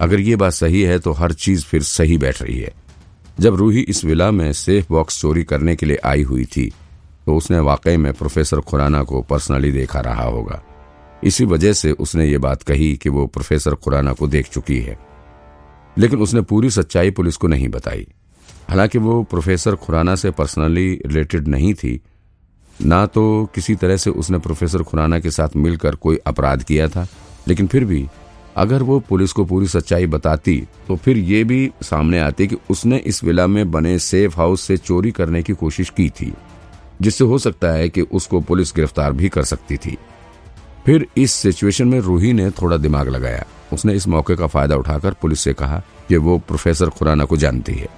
अगर ये बात सही है तो हर चीज़ फिर सही बैठ रही है। जब रूही इस विला में सेफ़ बॉक्स चोरी करने के लिए आई हुई थी तो उसने वाकई में प्रोफेसर खुराना को पर्सनली देखा रहा होगा। इसी वजह से उसने ये बात कही कि वो प्रोफेसर खुराना को देख चुकी है। लेकिन उसने पूरी सच्चाई पुलिस को नहीं बताई। हालाँकि वो प्रोफेसर खुराना से पर्सनली रिलेटेड नहीं थी, ना तो किसी तरह से उसने प्रोफेसर खुराना के साथ मिलकर कोई अपराध किया था, लेकिन फिर भी अगर वो पुलिस को पूरी सच्चाई बताती तो फिर ये भी सामने आती कि उसने इस विला में बने सेफ़ हाउस से चोरी करने की कोशिश की थी, जिससे हो सकता है कि उसको पुलिस गिरफ़्तार भी कर सकती थी। फिर इस सिचुएशन में रूही ने थोड़ा दिमाग लगाया। उसने इस मौके का फ़ायदा उठाकर पुलिस से कहा कि वो प्रोफेसर खुराना को जानती है।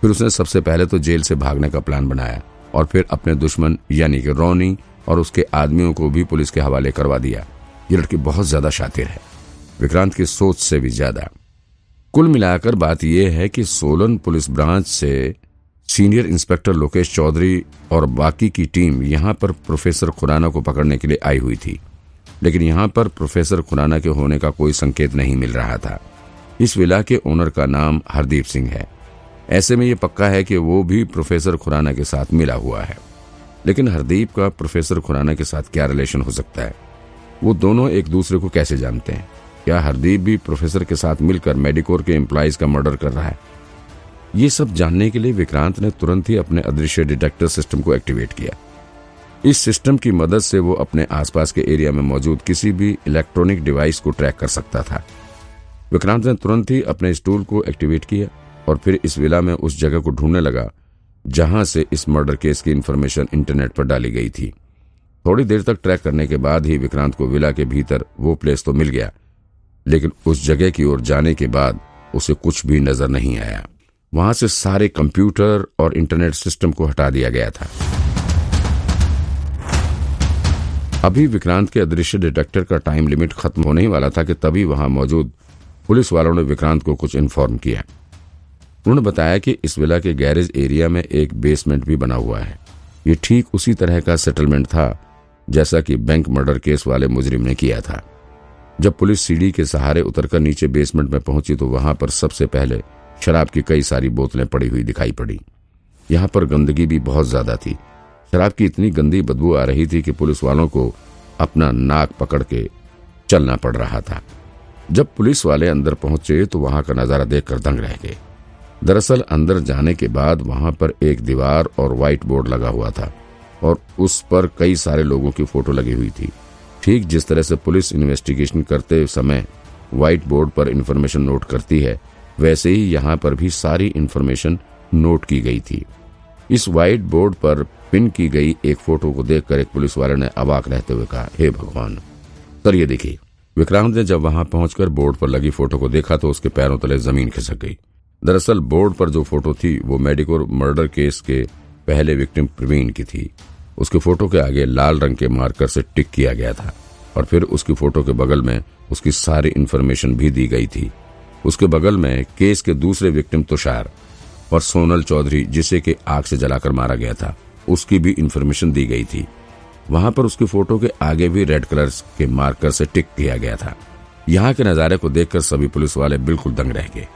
फिर उसने सबसे पहले तो जेल से भागने का प्लान बनाया और फिर अपने दुश्मन, यानी कि रोनी और उसके आदमियों को भी पुलिस के हवाले करवा दिया। ये लड़की बहुत ज़्यादा शातिर है। विक्रांत की सोच से भी ज़्यादा। कुल मिलाकर बात यह है कि सोलन पुलिस ब्रांच से सीनियर इंस्पेक्टर लोकेश चौधरी और बाकी की टीम यहाँ पर प्रोफेसर खुराना को पकड़ने के लिए आई हुई थी। लेकिन यहाँ पर प्रोफेसर खुराना के होने का कोई संकेत नहीं मिल रहा था। इस विला के ओनर का नाम हरदीप सिंह है। ऐसे में ये पक्का है कि वो भी प्रोफेसर खुराना के साथ मिला हुआ है। लेकिन हरदीप का प्रोफेसर खुराना के साथ क्या रिलेशन हो सकता है? वो दोनों एक दूसरे को कैसे जानते हैं? क्या हरदीप भी प्रोफेसर के साथ मिलकर मेडिकोर के एम्प्लॉयज़ का मर्डर कर रहा है? ये सब जानने के लिए विक्रांत ने तुरंत ही अपने अदृश्य डिटेक्टर सिस्टम को एक्टिवेट किया। इस सिस्टम की मदद से वो अपने आसपास के एरिया में मौजूद किसी भी इलेक्ट्रॉनिक डिवाइस को ट्रैक कर सकता था। विक्रांत ने तुरंत ही अपने स्टूल को एक्टिवेट किया और फिर इस विला में उस जगह को ढूँढने लगा, जहाँ से इस मर्डर केस की इन्फॉर्मेशन इंटरनेट पर डाली गई थी। थोड़ी देर तक ट्रैक करने के बाद ही विक्रांत को विला के भीतर वो प्लेस तो मिल गया। लेकिन उस जगह की ओर जाने के बाद उसे कुछ भी नज़र नहीं आया। वहाँ से सारे कंप्यूटर और इंटरनेट सिस्टम को हटा दिया गया था। अभी विक्रांत के अदृश्य डिटेक्टर का टाइम लिमिट खत्म होने ही वाला था कि तभी वहाँ मौजूद पुलिस वालों ने विक्रांत को कुछ इन्फॉर्म किया। उन्होंने बताया कि इस विला के गैरेज एरिया में एक बेसमेंट भी बना हुआ है। ये ठीक उसी तरह का सेटलमेंट था जैसा कि बैंक मर्डर केस वाले मुजरिम ने किया था। जब पुलिस सीढ़ी के सहारे उतरकर नीचे बेसमेंट में पहुँची तो वहाँ पर सबसे पहले शराब की कई सारी बोतलें पड़ी हुई दिखाई पड़ी। यहाँ पर गंदगी भी बहुत ज़्यादा थी। शराब की इतनी गंदी बदबू आ रही थी कि पुलिस वालों को अपना नाक पकड़ के चलना पड़ रहा था। जब पुलिस वाले अंदर पहुँचे तो वहाँ का नज़ारा देखकर दंग रह गए। दरअसल अंदर जाने के बाद वहाँ पर एक दीवार और व्हाइट बोर्ड लगा हुआ था और उस पर कई सारे लोगों की फ़ोटो लगी हुई थी। ठीक जिस तरह से पुलिस इन्वेस्टिगेशन करते समय व्हाइट बोर्ड पर इन्फॉर्मेशन नोट करती है, वैसे ही यहाँ पर भी सारी इन्फॉर्मेशन नोट की गई थी। इस व्हाइट बोर्ड पर पिन की गई एक फ़ोटो को देखकर एक पुलिस वाले ने अबाक रहते हुए कहा, हे भगवान सर ये देखिए। विक्रांत ने जब वहाँ पहुंचकर बोर्ड पर लगी फ़ोटो को देखा तो उसके पैरों तले ज़मीन खिसक गई। दरअसल बोर्ड पर जो फ़ोटो थी, वो मेडिकोर मर्डर केस के पहले विक्टिम प्रवीण की थी। उसके फ़ोटो के आगे लाल रंग के मार्कर से टिक किया गया था और फिर उसकी फ़ोटो के बगल में उसकी सारी इन्फॉर्मेशन भी दी गई थी। उसके बगल में केस के दूसरे विक्टिम तुषार और सोनल चौधरी, जिसे के आग से जलाकर मारा गया था, उसकी भी इन्फॉर्मेशन दी गई थी। वहाँ पर उसकी फ़ोटो के आगे भी रेड कलर के मार्कर से टिक किया गया था। यहाँ के नजारे को देखकर सभी पुलिस वाले बिल्कुल दंग रह गए।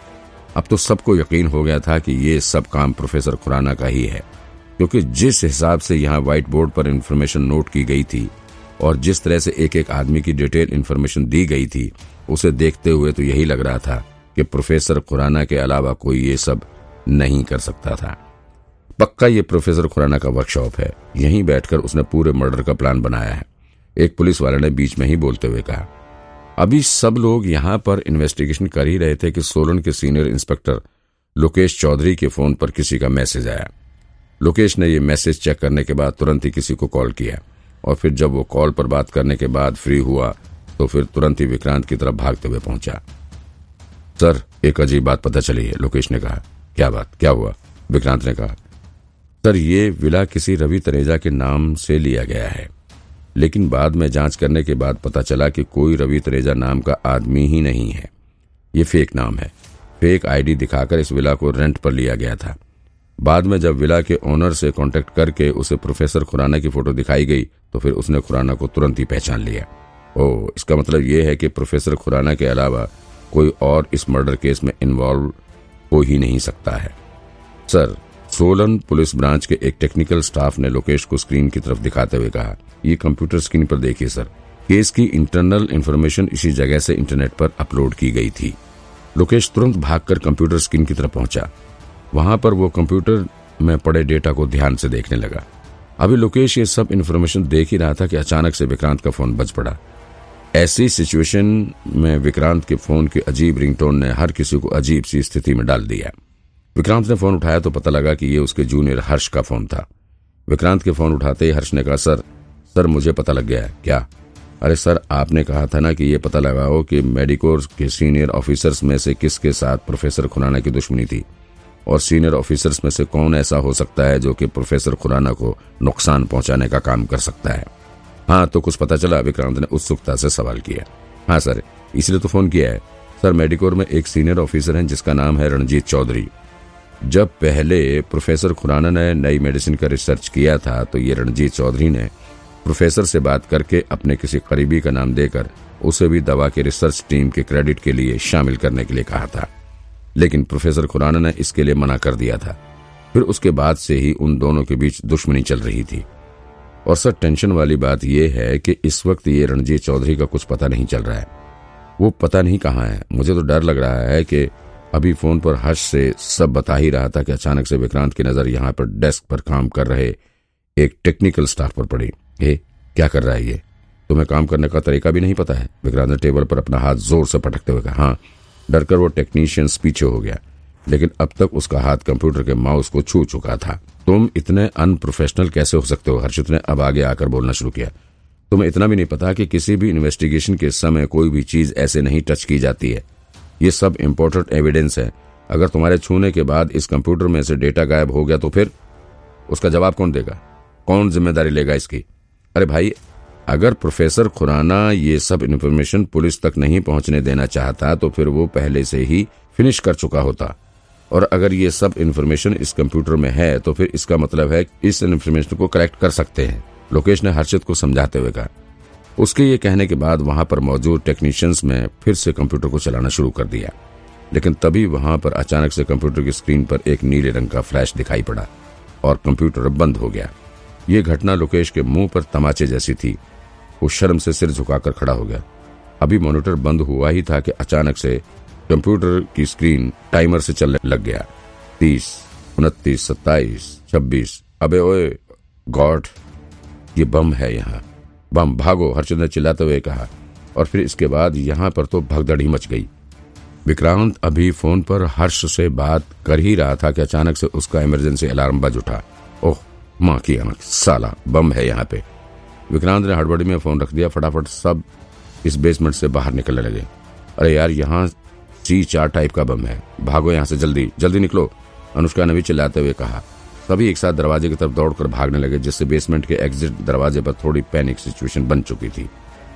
अब तो सबको यकीन हो गया था कि ये सब काम प्रोफेसर खुराना का ही है। क्योंकि जिस हिसाब से यहाँ व्हाइट बोर्ड पर इंफॉर्मेशन नोट की गई थी और जिस तरह से एक एक आदमी की डिटेल इन्फॉर्मेशन दी गई थी, उसे देखते हुए तो यही लग रहा था कि प्रोफेसर खुराना के अलावा कोई ये सब नहीं कर सकता था। पक्का ये प्रोफेसर खुराना का वर्कशॉप है। यहीं बैठकर उसने पूरे मर्डर का प्लान बनाया है। एक पुलिस वाले ने बीच में ही बोलते हुए कहा, अभी सब लोग यहाँ पर इन्वेस्टिगेशन कर ही रहे थे कि सोलन के सीनियर इंस्पेक्टर लोकेश चौधरी के फ़ोन पर किसी का मैसेज आया। लोकेश ने यह मैसेज चेक करने के बाद तुरंत ही किसी को कॉल किया और फिर जब वो कॉल पर बात करने के बाद फ्री हुआ तो फिर तुरंत ही विक्रांत की तरफ़ भागते हुए पहुँचा। सर, एक अजीब बात पता चली है, लोकेश ने कहा। क्या बात? क्या हुआ? विक्रांत ने कहा। सर, ये विला किसी रवि तनेजा के नाम से लिया गया है। लेकिन बाद में जाँच करने के बाद पता चला कि कोई रवि तनेजा नाम का आदमी ही नहीं है। ये फेक नाम है। फेक आईडी दिखाकर इस विला को रेंट पर लिया गया था। बाद में जब विला के ओनर से कांटेक्ट करके उसे प्रोफेसर खुराना की फ़ोटो दिखाई गई तो फिर उसने खुराना को तुरंत ही पहचान लिया। ओ इसका मतलब ये है कि प्रोफेसर खुराना के अलावा कोई और इस मर्डर केस में इन्वॉल्व हो ही नहीं सकता है। सर, सोलन पुलिस ब्रांच के एक टेक्निकल स्टाफ ने लोकेश को स्क्रीन की तरफ़ दिखाते हुए कहा, ये कंप्यूटर स्क्रीन पर देखिए सर। केस की इंटरनल इन्फॉर्मेशन इसी जगह से इंटरनेट पर अपलोड की गई थी। लोकेश तुरंत भागकर कंप्यूटर स्क्रीन की तरफ़ पहुँचा। वहाँ पर वो कंप्यूटर में पड़े डेटा को ध्यान से देखने लगा। अभी लोकेश ये सब इन्फॉर्मेशन देख ही रहा था कि अचानक से विक्रांत का फ़ोन बज पड़ा। ऐसी सिचुएशन में विक्रांत के फ़ोन के अजीब रिंगटोन ने हर किसी को अजीब सी स्थिति में डाल दिया। विक्रांत ने फ़ोन उठाया तो पता लगा कि ये उसके जूनियर हर्ष का फ़ोन था। विक्रांत के फ़ोन उठाते ही हर्ष ने कहा, सर सर, मुझे पता लग गया है। क्या? अरे सर, आपने कहा था ना कि ये पता लगाओ कि मेडिकोर के सीनियर ऑफिसर्स में से किसके साथ प्रोफेसर खुराना की दुश्मनी थी। और सीनियर ऑफिसर्स में से कौन ऐसा हो सकता है जो कि प्रोफेसर खुराना को नुकसान पहुँचाने का काम कर सकता है? हाँ तो कुछ पता चला, विक्रांत ने उत्सुकता से सवाल किया। हाँ सर, इसलिए तो फ़ोन किया है। सर, मेडिकोर में एक सीनियर ऑफिसर है, जिसका नाम है रणजीत चौधरी। जब पहले प्रोफेसर खुराना ने नई मेडिसिन का रिसर्च किया था तो ये रणजीत चौधरी ने प्रोफेसर से बात करके अपने किसी करीबी का नाम देकर उसे भी दवा के रिसर्च टीम के क्रेडिट के लिए शामिल करने के लिए कहा था। लेकिन प्रोफेसर खुराना ने इसके लिए मना कर दिया था। फिर उसके बाद से ही उन दोनों के बीच दुश्मनी चल रही थी। और सर, टेंशन वाली बात यह है कि इस वक्त ये रणजीत चौधरी का कुछ पता नहीं चल रहा है। वो पता नहीं कहाँ है। मुझे तो डर लग रहा है कि अभी फ़ोन पर हर्ष से सब बता ही रहा था कि अचानक से विक्रांत की नज़र यहाँ पर डेस्क पर काम कर रहे एक टेक्निकल स्टाफ पर पड़ी। ए, क्या कर रहा है ये? तुम्हें काम करने का तरीका भी नहीं पता है? विक्रांत ने टेबल पर अपना हाथ ज़ोर से पटकते हुए कहा हाँ डरकर वो टेक्नीशियंस पीछे हो गया। लेकिन अब तक उसका हाथ कंप्यूटर के माउस को छू चुका था। तुम इतने अनप्रोफेशनल कैसे हो सकते हो? हर्षित ने अब आगे आकर बोलना शुरू किया। तुम्हें इतना भी नहीं पता कि किसी भी इन्वेस्टिगेशन के समय कोई भी चीज़ ऐसे नहीं टच की जाती है। ये सब इम्पोर्टेंट एविडेंस है। अगर तुम्हारे छूने के बाद इस कंप्यूटर में से डेटा गायब हो गया तो फिर उसका जवाब कौन देगा? कौन ज़िम्मेदारी लेगा इसकी? अरे भाई अगर प्रोफेसर खुराना ये सब इन्फॉर्मेशन पुलिस तक नहीं पहुँचने देना चाहता तो फिर वो पहले से ही फिनिश कर चुका होता। और अगर ये सब इन्फॉर्मेशन इस कंप्यूटर में है तो फिर इसका मतलब है इस इन्फॉर्मेशन को कलेक्ट कर सकते हैं। लोकेश ने हर्षित को समझाते हुए कहा। उसके ये कहने के बाद वहाँ पर मौजूद टेक्नीशियंस में फिर से कंप्यूटर को चलाना शुरू कर दिया। लेकिन तभी वहाँ पर अचानक से कंप्यूटर की स्क्रीन पर एक नीले रंग का फ्लैश दिखाई पड़ा और कंप्यूटर बंद हो गया। ये घटना लोकेश के मुँह पर तमाचे जैसी थी। वो शर्म से सिर झुकाकर खड़ा हो गया। अभी मॉनिटर बंद हुआ ही था कि अचानक से कंप्यूटर की स्क्रीन टाइमर से चलने लग गया। तीस, उनतीस, सत्ताईस, छब्बीस, अबे ओए, गॉड, ये बम है यहाँ। बम, भागो हर्षद ने चिल्लाते हुए कहा। और फिर इसके बाद यहाँ पर तो भगदड़ ही मच गई। विक्रांत अभी फ़ोन पर हर्ष से बात कर ही रहा था कि अचानक से उसका इमरजेंसी अलार्म बज उठा। ओह माँ की आँख साला, बम है यहाँ पे। विक्रांत ने हड़बड़ी में फ़ोन रख दिया, फटाफट सब इस बेसमेंट से बाहर निकलने लगे। अरे यार, यहाँ सी चार टाइप का बम है। भागो यहाँ से जल्दी जल्दी निकलो, अनुष्का ने भी चिल्लाते हुए कहा। सभी एक साथ दरवाजे की तरफ़ दौड़कर भागने लगे, जिससे बेसमेंट के एग्जिट दरवाजे पर थोड़ी पैनिक सिचुएशन बन चुकी थी।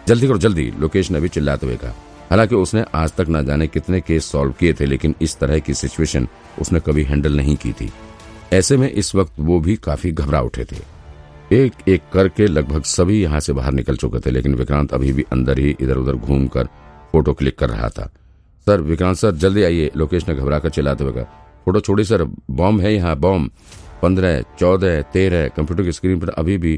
जल्दी करो, जल्दी, लोकेश ने भी चिल्लाते हुए कहा। हालाँकि उसने आज तक न जाने कितने केस सॉल्व किए थे, लेकिन इस तरह की सिचुएशन उसने कभी हैंडल नहीं की थी। ऐसे में इस वक्त वो भी काफ़ी घबरा उठे थे। एक एक करके लगभग सभी यहाँ से बाहर निकल चुके थे, लेकिन विक्रांत अभी भी अंदर ही इधर उधर घूमकर फ़ोटो क्लिक कर रहा था। सर, विक्रांत सर, जल्दी आइए, लोकेश ने घबरा कर चिल्लाते हुए कहा, फ़ोटो छोड़ी सर, बॉम्ब है यहाँ, बॉम्ब। पंद्रह चौदह तेरह कंप्यूटर की स्क्रीन पर अभी भी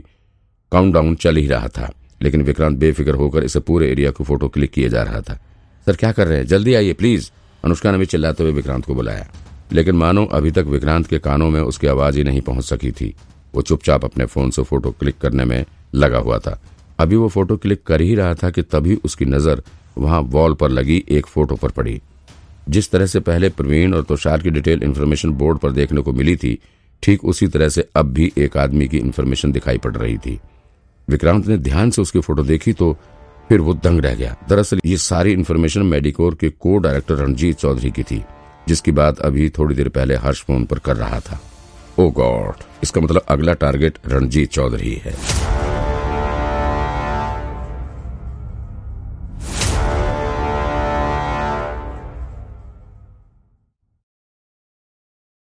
काउंटडाउन चल ही रहा था, लेकिन विक्रांत बेफिक्र होकर इसे पूरे एरिया को फ़ोटो क्लिक किए जा रहा था। सर, क्या कर रहे हैं? जल्दी आइए, प्लीज़। अनुष्का ने भी चिल्लाते हुए विक्रांत को बुलाया। लेकिन मानो अभी तक विक्रांत के कानों में उसकी आवाज़ ही नहीं पहुँच सकी थी। वो चुपचाप अपने फ़ोन से फ़ोटो क्लिक करने में लगा हुआ था। अभी वो फ़ोटो क्लिक कर ही रहा था कि तभी उसकी नज़र वहाँ वॉल पर लगी एक फ़ोटो पर पड़ी। जिस तरह से पहले प्रवीण और तुषार की डिटेल इन्फॉर्मेशन बोर्ड पर देखने को मिली थी, ठीक उसी तरह से अब भी एक आदमी की इन्फॉर्मेशन दिखाई पड़ रही थी। विक्रांत ने ध्यान से उसकी फ़ोटो देखी तो फिर वो दंग रह गया। दरअसल ये सारी इन्फॉर्मेशन मेडिकोर के को डायरेक्टर रणजीत चौधरी की थी। जिसकी बात अभी थोड़ी देर पहले हर्ष फ़ोन पर कर रहा था। ओ गॉड इसका मतलब अगला टारगेट रणजीत चौधरी है।